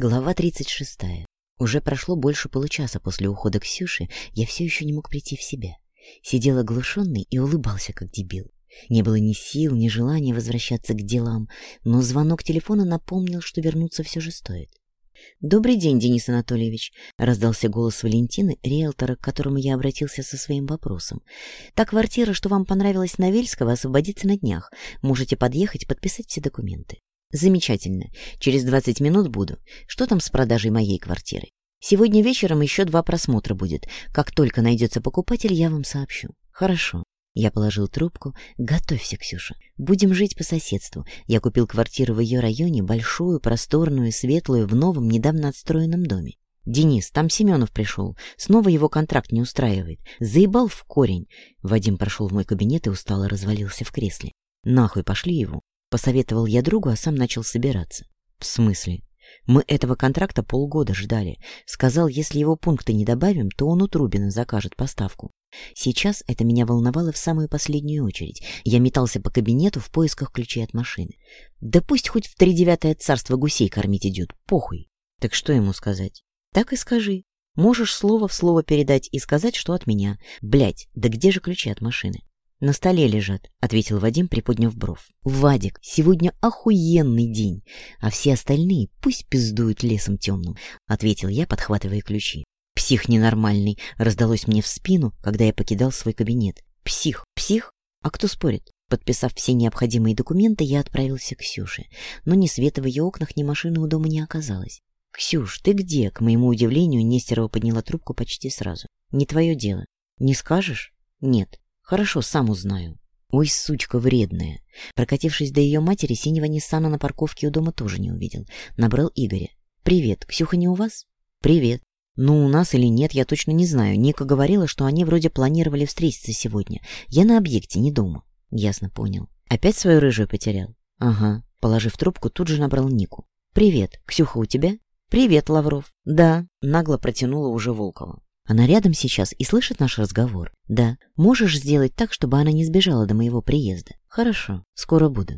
Глава 36. Уже прошло больше получаса после ухода Ксюши, я все еще не мог прийти в себя. Сидел оглушенный и улыбался, как дебил. Не было ни сил, ни желания возвращаться к делам, но звонок телефона напомнил, что вернуться все же стоит. «Добрый день, Денис Анатольевич», — раздался голос Валентины, риэлтора, к которому я обратился со своим вопросом. «Та квартира, что вам понравилась на Вельского, освободится на днях. Можете подъехать, подписать все документы». Замечательно. Через 20 минут буду. Что там с продажей моей квартиры? Сегодня вечером еще два просмотра будет. Как только найдется покупатель, я вам сообщу. Хорошо. Я положил трубку. Готовься, Ксюша. Будем жить по соседству. Я купил квартиру в ее районе, большую, просторную, светлую, в новом, недавно отстроенном доме. Денис, там Семенов пришел. Снова его контракт не устраивает. Заебал в корень. Вадим прошел в мой кабинет и устало развалился в кресле. Нахуй пошли его. Посоветовал я другу, а сам начал собираться. В смысле? Мы этого контракта полгода ждали. Сказал, если его пункты не добавим, то он у Трубина закажет поставку. Сейчас это меня волновало в самую последнюю очередь. Я метался по кабинету в поисках ключей от машины. Да пусть хоть в тридевятое царство гусей кормить идет, похуй. Так что ему сказать? Так и скажи. Можешь слово в слово передать и сказать, что от меня. Блять, да где же ключи от машины? «На столе лежат», — ответил Вадим, приподняв бровь. «Вадик, сегодня охуенный день, а все остальные пусть пиздуют лесом темным», — ответил я, подхватывая ключи. «Псих ненормальный», — раздалось мне в спину, когда я покидал свой кабинет. «Псих, псих? А кто спорит?» Подписав все необходимые документы, я отправился к Ксюше. Но ни света в ее окнах, ни машины у дома не оказалось. «Ксюш, ты где?» К моему удивлению, Нестерова подняла трубку почти сразу. «Не твое дело. Не скажешь?» «Нет». Хорошо, сам узнаю. Ой, сучка вредная. Прокатившись до ее матери, синего Ниссана на парковке у дома тоже не увидел. Набрал Игоря. «Привет, Ксюха не у вас?» «Привет. Ну, у нас или нет, я точно не знаю. Ника говорила, что они вроде планировали встретиться сегодня. Я на объекте, не дома». «Ясно, понял. Опять свою рыжую потерял?» «Ага». Положив трубку, тут же набрал Нику. «Привет. Ксюха у тебя?» «Привет, Лавров». «Да», — нагло протянула уже Волкова. Она рядом сейчас и слышит наш разговор. Да, можешь сделать так, чтобы она не сбежала до моего приезда. Хорошо, скоро буду.